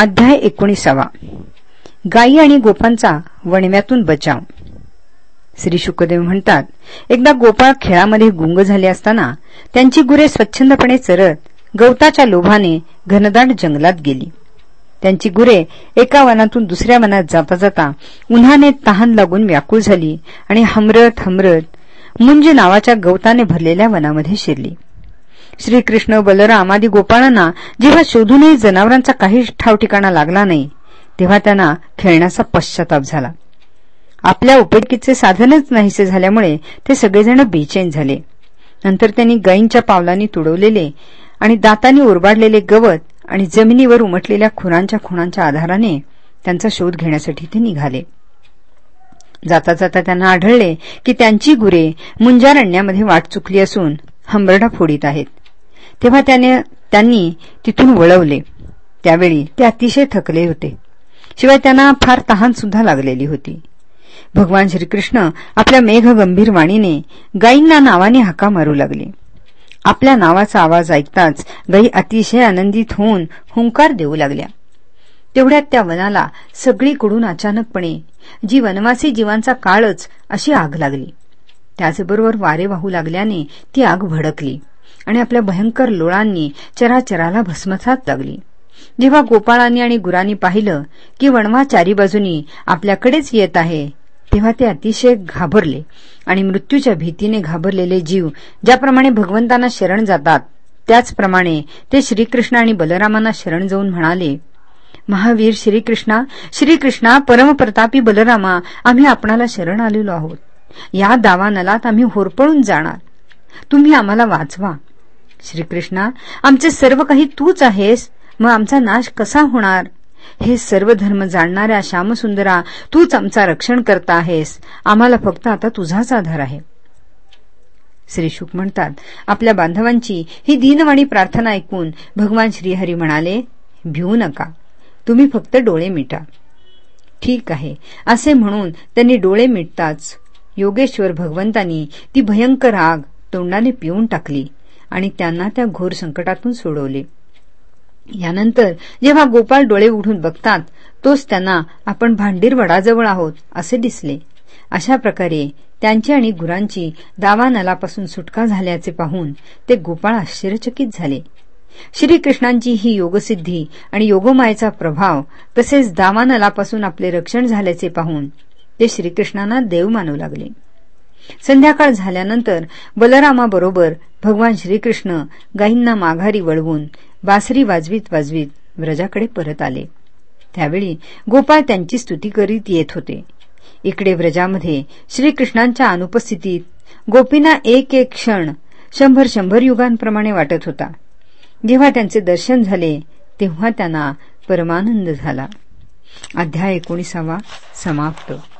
अध्याय एकोणीसावा. गायी आणि गोपांचा वणव्यातून बचाव. श्री शुकदेव म्हणतात एकदा गोपाळ खेळामध्ये गुंग झाले असताना त्यांची गुरे स्वच्छंदपणे चरत गवताच्या लोभाने घनदाट जंगलात गेली. त्यांची गुरे एका वनातून दुसऱ्या वनात जाता जाता उन्हाने तहान लागून व्याकुळ झाली आणि हमरत हमरत मुंज नावाच्या गवताने भरलेल्या वनामध्ये शिरली. श्रीकृष्ण बलराम आदी गोपाळांना जेव्हा शोधूनही जनावरांचा काही ठाव ठिकाणा लागला नाही तेव्हा त्यांना खेळण्याचा पश्चाताप झाला. आपल्या उपेटकीचे साधनच नाहीसे झाल्यामुळे ते सगळेजण बेचैन झाले. नंतर त्यांनी गायींच्या पावलांनी तुडवलेले आणि दातांनी उरबाडलेले गवत आणि जमिनीवर उमटलेल्या खुरांच्या खुणांच्या आधाराने त्यांचा शोध घेण्यासाठी ते निघाले. जाता जाता त्यांना आढळले की त्यांची गुरे मुंजारण्यामध्ये वाट चुकली असून हंबरडा फोडीत आहेत. तेव्हा त्याने त्यांनी तिथून वळवले. त्यावेळी ते अतिशय थकले होते. शिवाय त्यांना फार तहान सुद्धा लागलेली होती. भगवान श्रीकृष्ण आपल्या मेघगंभीर वाणीने गायींना नावाने हाका मारू लागले. आपल्या नावाचा आवाज ऐकताच गायी अतिशय आनंदित होऊन हुंकार देऊ लागल्या. तेवढ्यात त्या वनाला सगळीकडून अचानकपणे जी वनवासी जीवांचा काळच अशी आग लागली. त्याचबरोबर वारे वाहू लागल्याने ती आग भडकली. आणि आपल्या भयंकर लोळांनी चराचराला भस्मसात लागली. जेव्हा गोपाळांनी आणि गुरांनी पाहिलं की वणवा चारी बाजूनी आपल्याकडेच येत आहे तेव्हा ते अतिशय घाबरले आणि मृत्यूच्या भीतीने घाबरलेले जीव ज्याप्रमाणे भगवंतांना शरण जातात त्याचप्रमाणे ते श्रीकृष्ण आणि बलरामांना शरण जाऊन म्हणाले महावीर श्रीकृष्णा श्रीकृष्णा परमप्रतापी बलरामा आम्ही आपणाला शरण आलेलो आहोत. या दावानलात आम्ही होरपळून जाणार. तुम्ही आम्हाला वाचवा. श्रीकृष्णा आमचे सर्व काही तूच आहेस. मग आमचा नाश कसा होणार? हे सर्व धर्म जाणणाऱ्या श्यामसुंदरा तूच आमचा रक्षण करता आहेस. आम्हाला फक्त आता तुझाच आधार आहे. श्रीशुक म्हणतात आपल्या बांधवांची ही दीनवाणी प्रार्थना ऐकून भगवान श्रीहरी म्हणाले भिवू नका. तुम्ही फक्त डोळे मिटा. ठीक आहे. असे म्हणून त्यांनी डोळे मिटताच योगेश्वर भगवंतांनी ती भयंकर आग तोंडाने पिऊन टाकली. आणि त्यांना त्या घोर संकटातून सोडवले. यानंतर जेव्हा गोपाळ डोळे उघडून बघतात तोच त्यांना आपण भांडीर वडाजवळ आहोत असे दिसले. अशा प्रकारे त्यांची आणि गुरांची दावानलापासून सुटका झाल्याचे पाहून ते गोपाळ आश्चर्यचकित झाले. श्रीकृष्णांची ही योगसिद्धी आणि योगमायेचा प्रभाव तसेच दावानलापासून आपले रक्षण झाल्याचे पाहून ते श्रीकृष्णांना देव मानू लागले. संध्याकाळ झाल्यानंतर बलरामाबरोबर भगवान श्रीकृष्ण गाईंना माघारी वळवून बासरी वाजवीत वाजवीत व्रजाकडे परत आले. त्यावेळी गोपाळ त्यांची स्तुती करीत येत होते. इकडे व्रजामध्ये श्रीकृष्णांच्या अनुपस्थितीत गोपींना एक एक क्षण शंभर शंभर युगांप्रमाणे वाटत होता. जेव्हा त्यांचे दर्शन झाले तेव्हा त्यांना परमानंद झाला. अध्याय एकोणीसावा समाप्त.